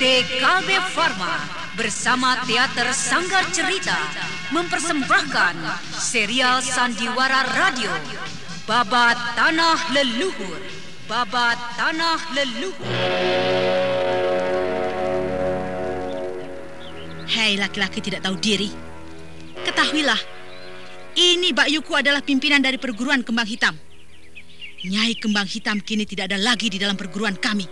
PT Kalbe Farma bersama Teater Sanggar Cerita mempersembahkan serial Sandiwara Radio Babat Tanah Leluhur. Babat Tanah Leluhur. Hei laki-laki tidak tahu diri. Ketahuilah Ini Mbak Yuku adalah pimpinan dari perguruan kembang hitam. Nyai kembang hitam kini tidak ada lagi di dalam perguruan kami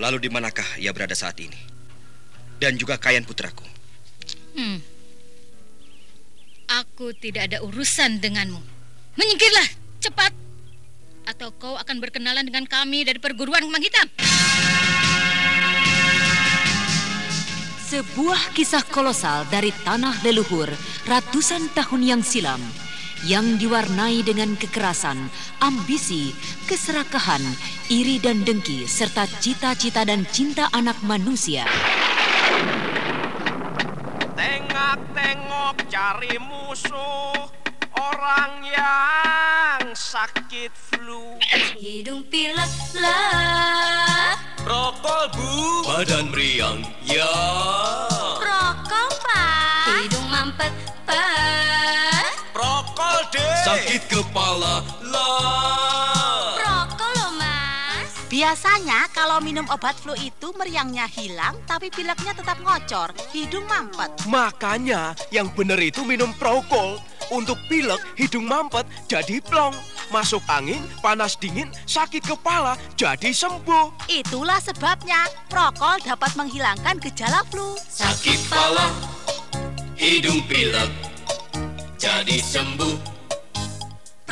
Lalu di manakah ia berada saat ini? Dan juga Kayan putraku. Hmm. Aku tidak ada urusan denganmu. Menyingkirlah, cepat. Atau kau akan berkenalan dengan kami dari perguruan Kemang Hitam. Sebuah kisah kolosal dari tanah leluhur ratusan tahun yang silam yang diwarnai dengan kekerasan, ambisi, keserakahan, iri dan dengki, serta cita-cita dan cinta anak manusia. Tengok-tengok cari musuh orang yang sakit flu. Hidung pilek lah. Rokol bu. Badan meriang, ya. Sakit kepala, lah. Rokok loh mas. Biasanya kalau minum obat flu itu meriangnya hilang tapi pileknya tetap ngocor, hidung mampet. Makanya yang benar itu minum prokol. Untuk pilek, hidung mampet jadi plong. Masuk angin, panas dingin, sakit kepala jadi sembuh. Itulah sebabnya prokol dapat menghilangkan gejala flu. Sakit kepala, hidung pilek, jadi sembuh.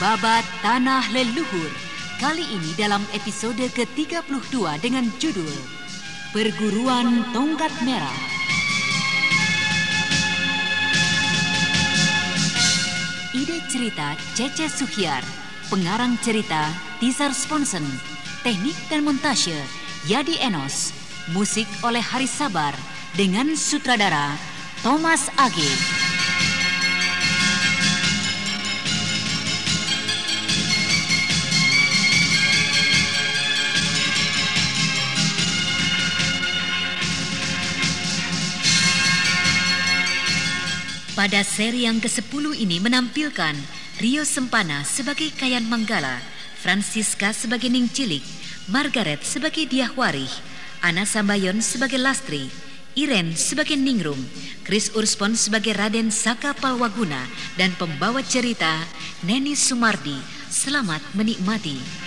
Babat Tanah Leluhur kali ini dalam episode ke-32 dengan judul Perguruan Tongkat Merah. Ide cerita Cece Suhyar, pengarang cerita Tizar Sponsen, teknik dan montase Yadi Enos, musik oleh Haris Sabar dengan sutradara Thomas Age. Pada seri yang ke-10 ini menampilkan Rio Sempana sebagai Kayan Manggala, Francisca sebagai Ning Cilik, Margaret sebagai Diahwarih, Ana Sambayon sebagai Lastri, Iren sebagai Ningrum, Chris Urspon sebagai Raden Saka Palwaguna, dan pembawa cerita Neni Sumardi. Selamat menikmati.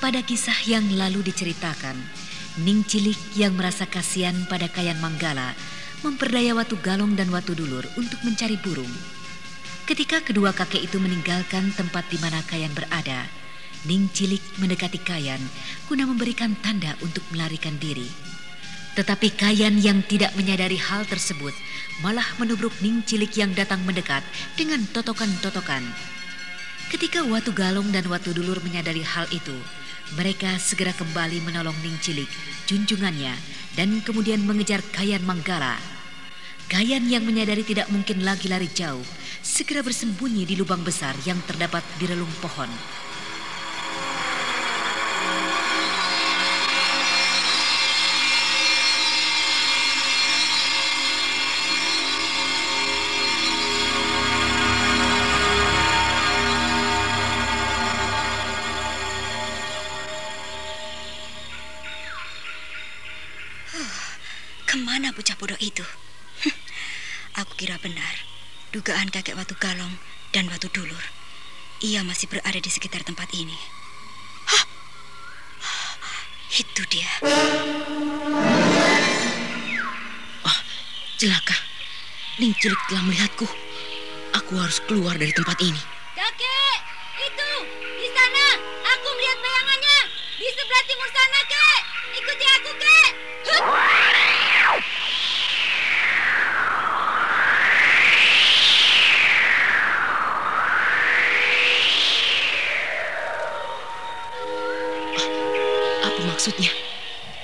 Pada kisah yang lalu diceritakan, Ning Cilik yang merasa kasihan pada Kayan Manggala memperdaya Watu Galong dan Watu Dulur untuk mencari burung. Ketika kedua kakek itu meninggalkan tempat di mana Kayan berada, Ning Cilik mendekati Kayan guna memberikan tanda untuk melarikan diri. Tetapi Kayan yang tidak menyadari hal tersebut malah menubruk Ning Cilik yang datang mendekat dengan totokan-totokan. Ketika Watu Galong dan Watu Dulur menyadari hal itu, mereka segera kembali menolong Ning Cilik, junjungannya, dan kemudian mengejar Kayan Manggala. Kayan yang menyadari tidak mungkin lagi lari jauh, segera bersembunyi di lubang besar yang terdapat di relung pohon. Itu? Aku kira benar. Dugaan kakek Watu Galong dan Watu Dulur. Ia masih berada di sekitar tempat ini. Hah? Itu dia. Oh, celaka. Ning Cilik telah melihatku. Aku harus keluar dari tempat ini. Kakek, itu di sana. Aku melihat bayangannya di sebelah timur sana, kek. Ikuti aku, kek. Hut! Maksudnya?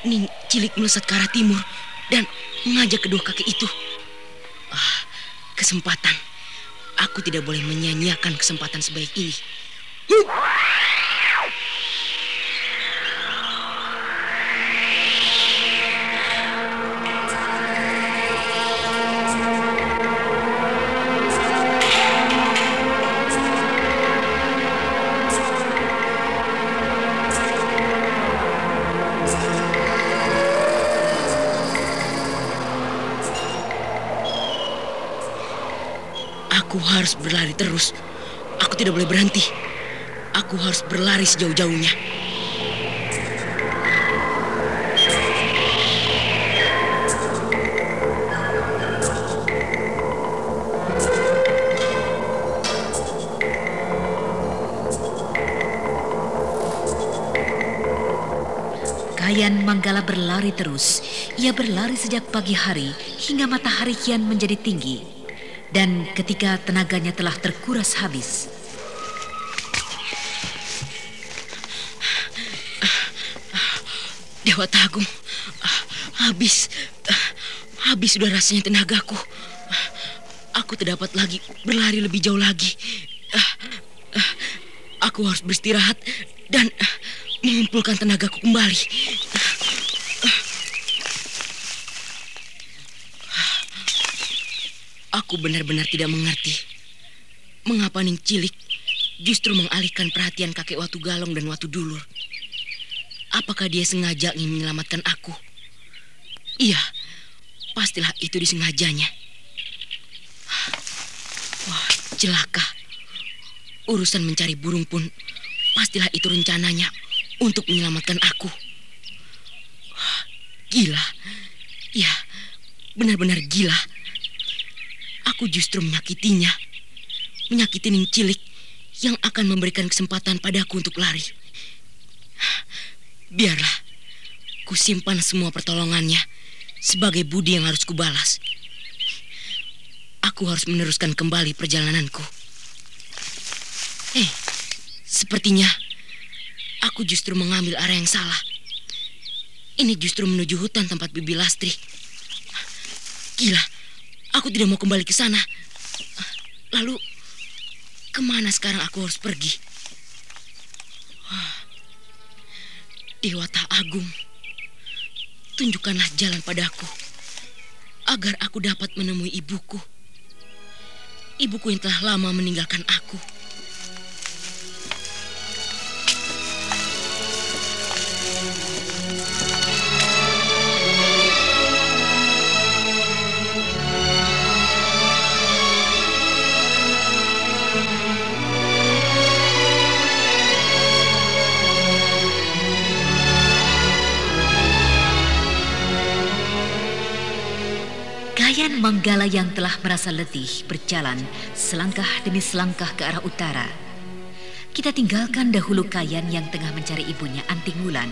Ning Cilik melesat ke arah timur dan mengajak kedua kakek itu. Ah, kesempatan. Aku tidak boleh menyanyiakan kesempatan sebaik ini. Harus berlari terus. Aku tidak boleh berhenti. Aku harus berlari sejauh-jauhnya. Kayan Manggala berlari terus. Ia berlari sejak pagi hari hingga matahari kian menjadi tinggi. Dan ketika tenaganya telah terkuras habis, Dewa Tagung, habis, habis sudah rasanya tenagaku. Aku tidak dapat lagi berlari lebih jauh lagi. Aku harus beristirahat dan mengumpulkan tenagaku kembali. Aku benar-benar tidak mengerti mengapa Ning Cilik justru mengalihkan perhatian kakek Watu Galong dan Watu Dulur. Apakah dia sengaja ingin menyelamatkan aku? Iya, pastilah itu disengajanya. Wah, celaka. Urusan mencari burung pun pastilah itu rencananya untuk menyelamatkan aku. Gila. Ya, benar-benar gila. Aku justru menyakitinya. Menyakiti Ning Cilik yang akan memberikan kesempatan padaku untuk lari. Biarlah, kusimpan semua pertolongannya sebagai budi yang harus kubalas. Aku harus meneruskan kembali perjalananku. Eh, sepertinya aku justru mengambil arah yang salah. Ini justru menuju hutan tempat Bibi Lastri. Gila, aku tidak mau kembali ke sana. Lalu, ke mana sekarang aku harus pergi? Dewata Agung, tunjukkanlah jalan padaku agar aku dapat menemui ibuku. Ibuku yang telah lama meninggalkan aku. Manggala yang telah merasa letih berjalan selangkah demi selangkah ke arah utara. Kita tinggalkan dahulu Kayan yang tengah mencari ibunya Anting Wulan.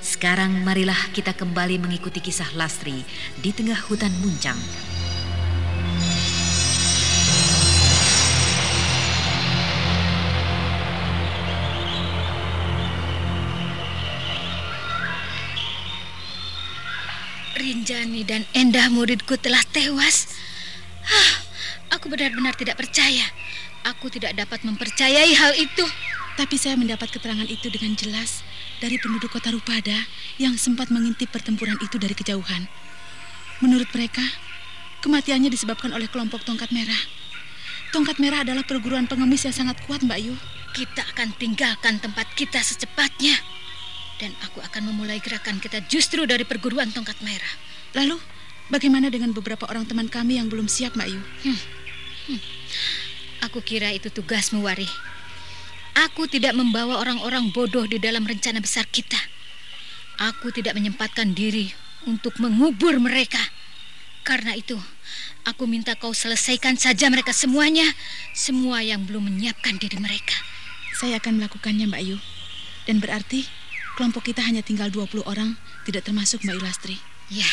Sekarang marilah kita kembali mengikuti kisah Lastri di tengah hutan muncang. Rinjani dan Endah muridku telah tewas. Hah, aku benar-benar tidak percaya. Aku tidak dapat mempercayai hal itu. Tapi saya mendapat keterangan itu dengan jelas dari penduduk kota Rupada yang sempat mengintip pertempuran itu dari kejauhan. Menurut mereka, kematiannya disebabkan oleh kelompok tongkat merah. Tongkat merah adalah perguruan pengemis yang sangat kuat, Mbak Yu. Kita akan tinggalkan tempat kita secepatnya. Dan aku akan memulai gerakan kita justru dari perguruan tongkat merah. Lalu, bagaimana dengan beberapa orang teman kami yang belum siap, Mbak Yu? Hmm. Hmm. Aku kira itu tugasmu, Wari. Aku tidak membawa orang-orang bodoh di dalam rencana besar kita. Aku tidak menyempatkan diri untuk mengubur mereka. Karena itu, aku minta kau selesaikan saja mereka semuanya, semua yang belum menyiapkan diri mereka. Saya akan melakukannya, Mbak Ayu. Dan berarti kelompok kita hanya tinggal 20 orang, tidak termasuk Mbak Ilastri. Ya,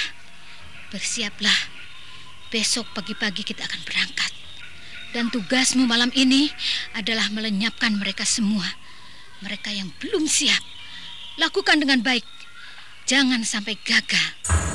bersiaplah. Besok pagi-pagi kita akan berangkat. Dan tugasmu malam ini adalah melenyapkan mereka semua. Mereka yang belum siap. Lakukan dengan baik. Jangan sampai gagal.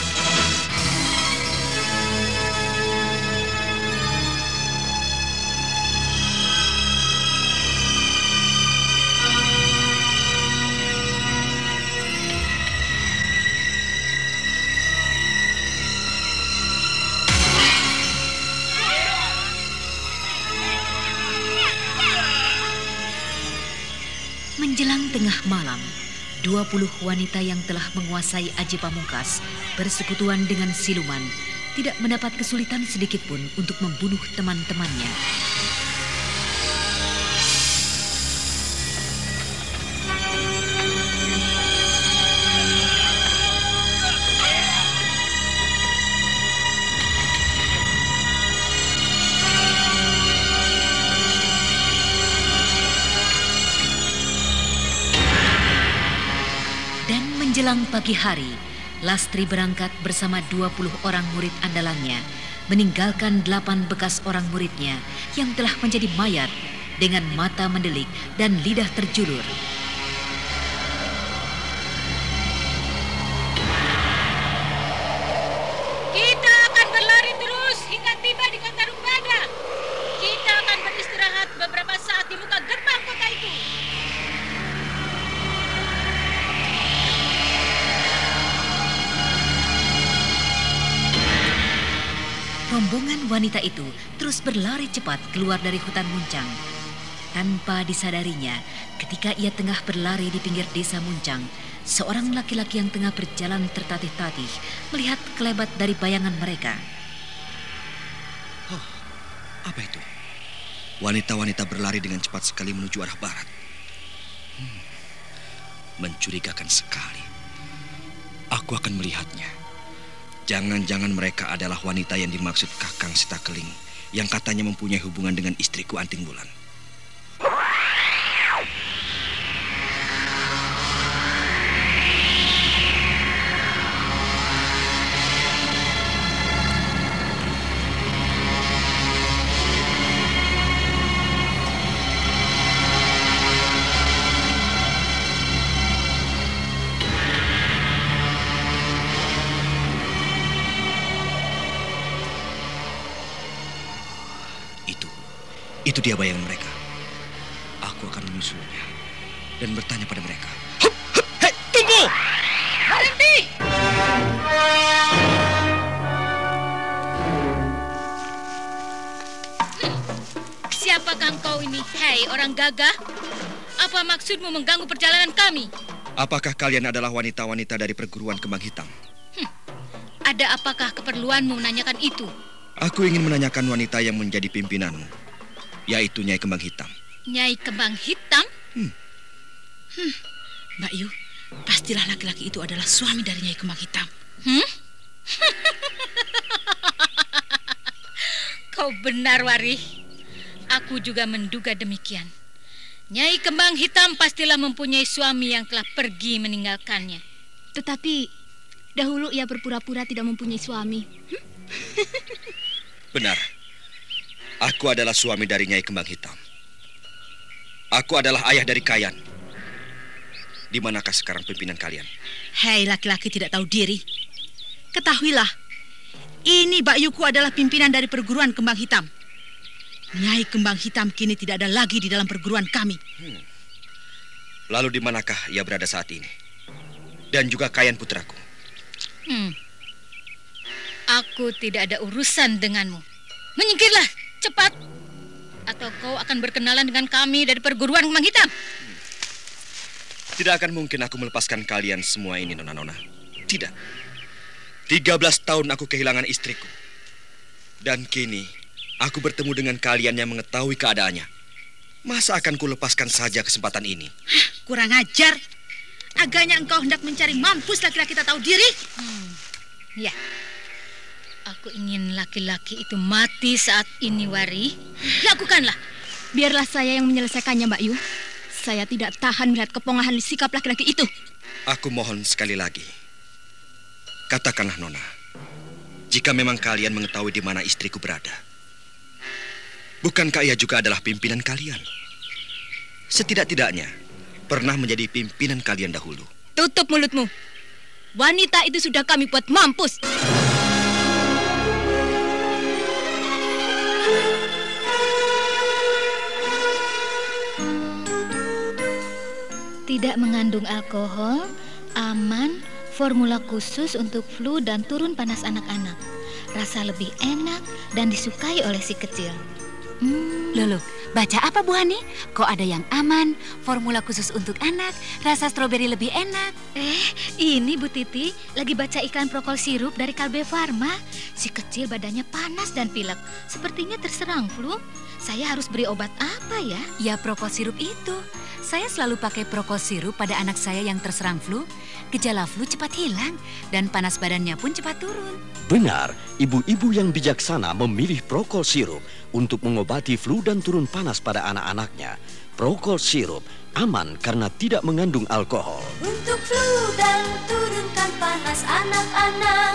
Wanita yang telah menguasai Aji Pamungkas bersekutuan dengan siluman tidak mendapat kesulitan sedikit pun untuk membunuh teman-temannya. Menjelang pagi hari, Lastri berangkat bersama 20 orang murid andalannya, meninggalkan delapan bekas orang muridnya yang telah menjadi mayat dengan mata mendelik dan lidah terjulur. Wanita itu terus berlari cepat keluar dari hutan muncang. Tanpa disadarinya, ketika ia tengah berlari di pinggir desa Muncang, seorang laki-laki yang tengah berjalan tertatih-tatih melihat kelebat dari bayangan mereka. Apa itu? Wanita-wanita berlari dengan cepat sekali menuju arah barat. Hmm, mencurigakan sekali. Aku akan melihatnya. Jangan-jangan mereka adalah wanita yang dimaksud Kakang Sitakeling yang katanya mempunyai hubungan dengan istriku Anting Bulan. Itu dia bayangan mereka. Aku akan menyusulnya dan bertanya pada mereka. Hup, tunggu! Berhenti! Siapakah engkau ini, hei orang gagah? Apa maksudmu mengganggu perjalanan kami? Apakah kalian adalah wanita-wanita dari perguruan kembang hitam? Ada apakah keperluanmu menanyakan itu? Aku ingin menanyakan wanita yang menjadi pimpinanmu, yaitu Nyai Kembang Hitam. Nyai Kembang Hitam? Hmm, Mbak Yu, pastilah laki-laki itu adalah suami dari Nyai Kembang Hitam. Hmm? Kau benar, Wari. Aku juga menduga demikian. Nyai Kembang Hitam pastilah mempunyai suami yang telah pergi meninggalkannya. Tetapi dahulu ia berpura-pura tidak mempunyai suami. Benar. Aku adalah suami dari Nyai Kembang Hitam. Aku adalah ayah dari Kayan. Di manakah sekarang pimpinan kalian? Hei laki-laki tidak tahu diri. Ketahuilah, ini Bakyuku adalah pimpinan dari perguruan Kembang Hitam. Nyai Kembang Hitam kini tidak ada lagi di dalam perguruan kami. Lalu di manakah ia berada saat ini? Dan juga Kayan putraku. Hmm. Aku tidak ada urusan denganmu. Menyingkirlah, cepat. Atau kau akan berkenalan dengan kami dari perguruan Kembang Hitam. Tidak akan mungkin aku melepaskan kalian semua ini, Nona-Nona. Tidak. 13 tahun aku kehilangan istriku. Dan kini, aku bertemu dengan kalian yang mengetahui keadaannya. Masa akan ku lepaskan saja kesempatan ini? Kurang ajar. Agaknya engkau hendak mencari mampus laki-laki tak tahu diri. Hmm. Ya. Aku ingin laki-laki itu mati saat ini, Wari. Lakukanlah. Biarlah saya yang menyelesaikannya, Mbak Yu. Saya tidak tahan melihat kepongahan di sikap laki-laki itu. Aku mohon sekali lagi. Katakanlah, Nona. Jika memang kalian mengetahui di mana istriku berada. Bukankah ia juga adalah pimpinan kalian? Setidak-tidaknya, pernah menjadi pimpinan kalian dahulu. Tutup mulutmu. Wanita itu sudah kami buat mampus. Tidak mengandung alkohol, aman, formula khusus untuk flu dan turun panas anak-anak. Rasa lebih enak dan disukai oleh si kecil. Hmm. Loh, loh, baca apa Bu Hani? Kok ada yang aman, formula khusus untuk anak, rasa stroberi lebih enak. Eh, ini Bu Titi lagi baca iklan prokol sirup dari Kalbe Farma. Si kecil badannya panas dan pilek, sepertinya terserang flu. Saya harus beri obat apa ya? Ya prokol sirup itu. Saya selalu pakai prokol sirup pada anak saya yang terserang flu. Gejala flu cepat hilang dan panas badannya pun cepat turun. Benar, ibu-ibu yang bijaksana memilih Prokol sirup untuk mengobati flu dan turun panas pada anak-anaknya. Prokol sirup aman karena tidak mengandung alkohol. Untuk flu dan turunkan panas anak-anak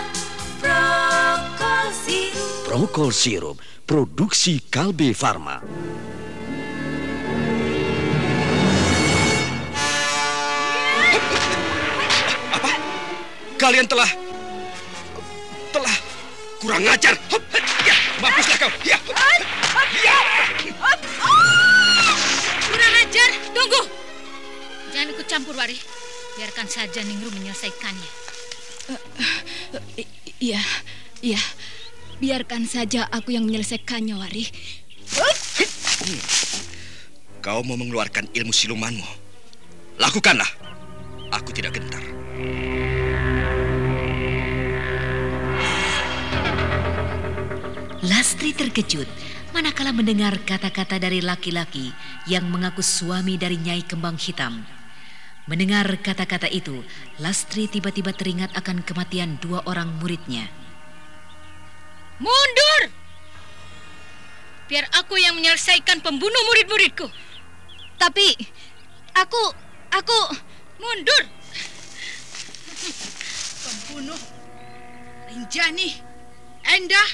Prokol sirup Prokol sirup produksi Kalbe Farma. Kalian telah telah kurang ajar. Ya, mampuslah kau. Ya. Ya. Kurang ajar, tunggu. Jangan ikut campur, Wari. Biarkan saja Ningru menyelesaikannya. Iya, iya. Biarkan saja aku yang menyelesaikannya, Wari. Kau mau mengeluarkan ilmu silumanmu. Lakukanlah. Aku tidak gentar. Lastri terkejut manakala mendengar kata-kata dari laki-laki yang mengaku suami dari Nyai Kembang Hitam. Mendengar kata-kata itu, Lastri tiba-tiba teringat akan kematian dua orang muridnya. Mundur! Biar aku yang menyelesaikan pembunuh murid-muridku. Tapi aku aku mundur. Pembunuh Rinjani, Endah,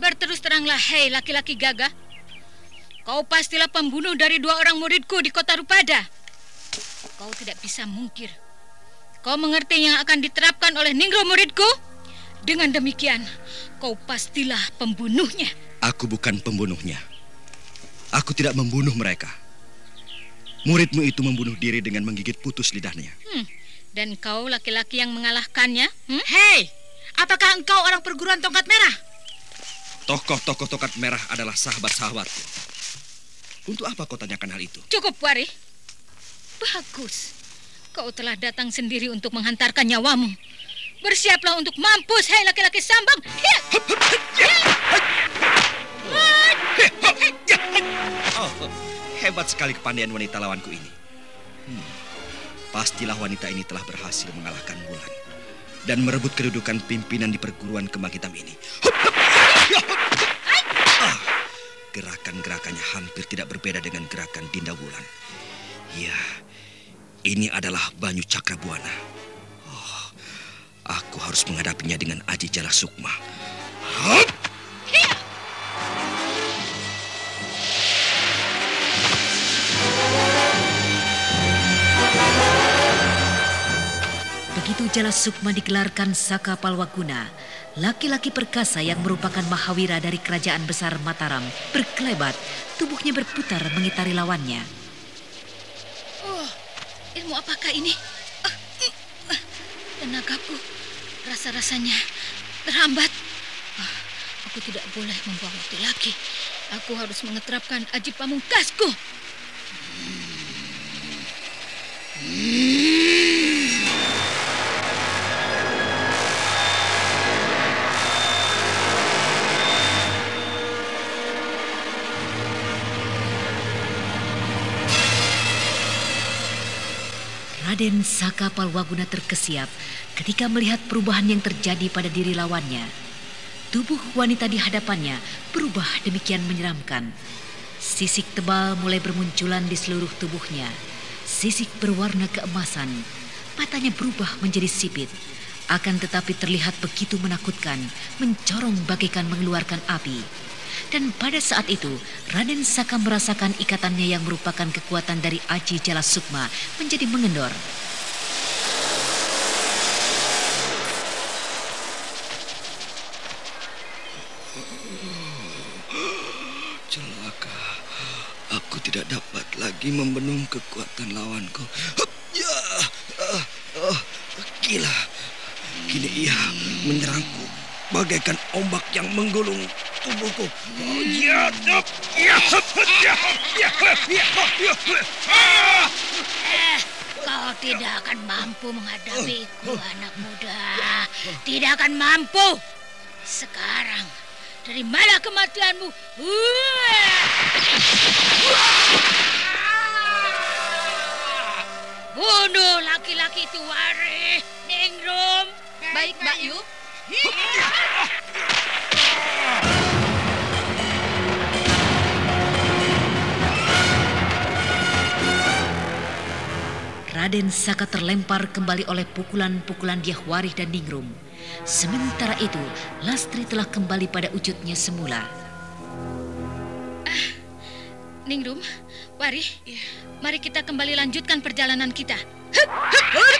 Berterus teranglah, hei laki-laki gagah. Kau pastilah pembunuh dari dua orang muridku di kota Rupada. Kau tidak bisa mungkir. Kau mengerti yang akan diterapkan oleh Ningro muridku? Dengan demikian, kau pastilah pembunuhnya. Aku bukan pembunuhnya. Aku tidak membunuh mereka. Muridmu itu membunuh diri dengan menggigit putus lidahnya. Hmm. Dan kau laki-laki yang mengalahkannya? Hmm? Hei, apakah engkau orang perguruan tongkat merah? Tokoh-tokoh tongkat merah adalah sahabat-sahabatku. Untuk apa kau tanyakan hal itu? Cukup, Wari. Bagus. Kau telah datang sendiri untuk menghantarkan nyawamu. Bersiaplah untuk mampus, hei laki-laki sambang. Ya. Oh, hebat sekali kepandaian wanita lawanku ini. Hmm. pastilah wanita ini telah berhasil mengalahkan Wulan dan merebut kedudukan pimpinan di perguruan kembang hitam ini. Ah, Gerakan-gerakannya hampir tidak berbeda dengan gerakan Dinda Wulan. Ya, ini adalah Banyu Cakrabuana. Oh, aku harus menghadapinya dengan Aji Jala Sukma. Begitu Jala Sukma digelarkan Saka Palwaguna, laki-laki perkasa yang merupakan Mahawira dari kerajaan besar Mataram berkelebat, tubuhnya berputar mengitari lawannya. Oh, ilmu apakah ini? Ah, mm, ah, Tenagaku, rasa-rasanya terhambat. Ah, aku tidak boleh membuang waktu lagi. Aku harus mengeterapkan aji pamungkasku. Raden Saka Palwaguna terkesiap ketika melihat perubahan yang terjadi pada diri lawannya. Tubuh wanita di hadapannya berubah demikian menyeramkan. Sisik tebal mulai bermunculan di seluruh tubuhnya. Sisik berwarna keemasan. Matanya berubah menjadi sipit. Akan tetapi terlihat begitu menakutkan, mencorong bagaikan mengeluarkan api. Dan pada saat itu, Raden Saka merasakan ikatannya yang merupakan kekuatan dari Aji Jala Sukma menjadi mengendor. Celaka. Aku tidak dapat lagi membendung kekuatan lawanku. Hup, Ya, ah, gila. Kini ia menyerangku bagaikan ombak yang menggulung tubuhku. Ya, ya, ya, ya, ya eh, Kau tidak akan mampu menghadapiku, oh. anak muda. Tidak akan mampu. Sekarang, dari mana kematianmu. Bunuh laki-laki itu, Wari. Ningrum. Baik, Mbak Yu. Raden Saka terlempar kembali oleh pukulan-pukulan Diahwarih dan Ningrum. Sementara itu, Lastri telah kembali pada wujudnya semula. Ningrum, Wari, mari kita kembali lanjutkan perjalanan kita. Pasukan!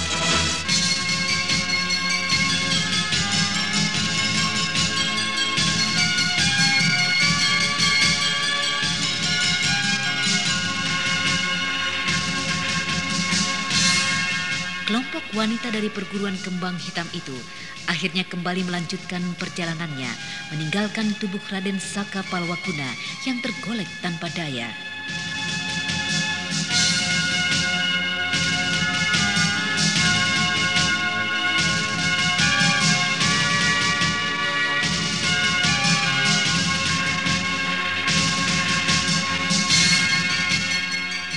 Sekelompok wanita dari perguruan kembang hitam itu akhirnya kembali melanjutkan perjalanannya, meninggalkan tubuh Raden Saka Palwakuna yang tergolek tanpa daya.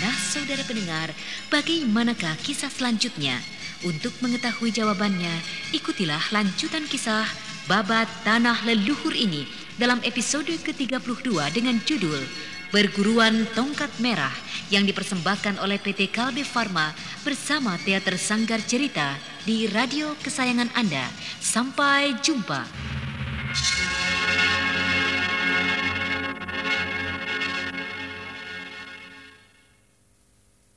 Nah, saudara pendengar, bagaimanakah kisah selanjutnya? Untuk mengetahui jawabannya, ikutilah lanjutan kisah Babat Tanah Leluhur ini dalam episode ke-32 dengan judul Perguruan Tongkat Merah yang dipersembahkan oleh PT Kalbe Farma bersama Teater Sanggar Cerita di radio kesayangan Anda. Sampai jumpa.